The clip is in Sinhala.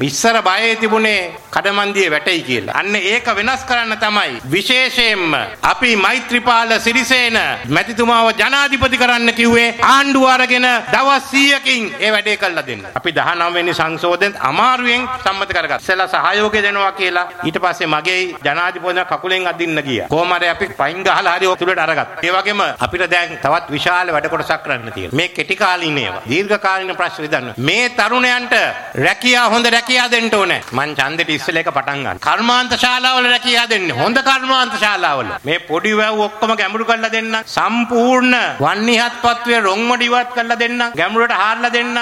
ඉස්සර බයේ තිබුණේ කඩමන්දියේ වැටෙයි කියලා. අන්න ඒක වෙනස් කරන්න තමයි විශේෂයෙන්ම අපි මෛත්‍රීපාල සිරිසේන මැතිතුමාව ජනාධිපති කරන්න කිව්වේ ආණ්ඩුව අරගෙන දවස් 100කින් ඒ වැඩේ කළා දෙන්න. අපි 19 වෙනි සංශෝධනයේත් අමාරුවෙන් සම්මත කරගත්තා. ඉස්සෙල්ලා සහයෝගය දෙනවා කියලා ඊට පස්සේ මගේ ජනාධිපතිතුමා කකුලෙන් අදින්න ගියා. කොහොම හරි අපි පයින් ගහලා හරි ඔතුලට අරගත්තා. ඒ වගේම අපිට දැන් තවත් විශාල වැඩ කොටසක් කරන්න තියෙනවා. මේ කෙටි කාලීන ඒවා. දීර්ඝ කාලීන ප්‍රශ්න විදන්න. මේ තරුණයන්ට රැකියා හොඳ රැකියා දෙන්න ඕනේ. මං ඡන්දෙට ඉස්සෙල්ලා එක පටන් ගන්න. කර්මාන්ත ශාලාවල රැකියා දෙන්න. හොඳ කර්මාන්ත ශාලාවල. මේ පොඩි වැව් ඔක්කොම ගැඹුරු කරලා දෙන්න. සම්පූර්ණ වන්නිහත්පත්වේ රොන්මඩ ඉවත් කරලා දෙන්න. ගැඹුරට හාරලා දෙන්න.